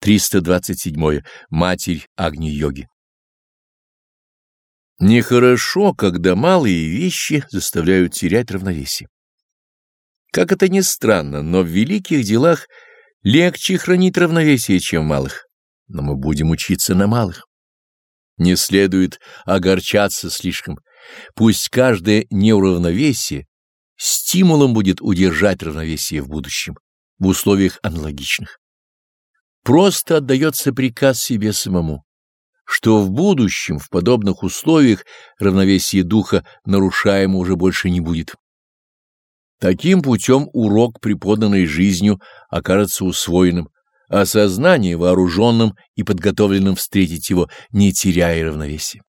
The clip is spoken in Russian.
327. Матерь Агни-йоги. Нехорошо, когда малые вещи заставляют терять равновесие. Как это ни странно, но в великих делах легче хранить равновесие, чем в малых. Но мы будем учиться на малых. Не следует огорчаться слишком. Пусть каждое неуравновесие стимулом будет удержать равновесие в будущем, в условиях аналогичных. Просто отдается приказ себе самому, что в будущем в подобных условиях равновесие духа нарушаемо уже больше не будет. Таким путем урок, преподанный жизнью, окажется усвоенным, а сознание вооруженным и подготовленным встретить его, не теряя равновесия.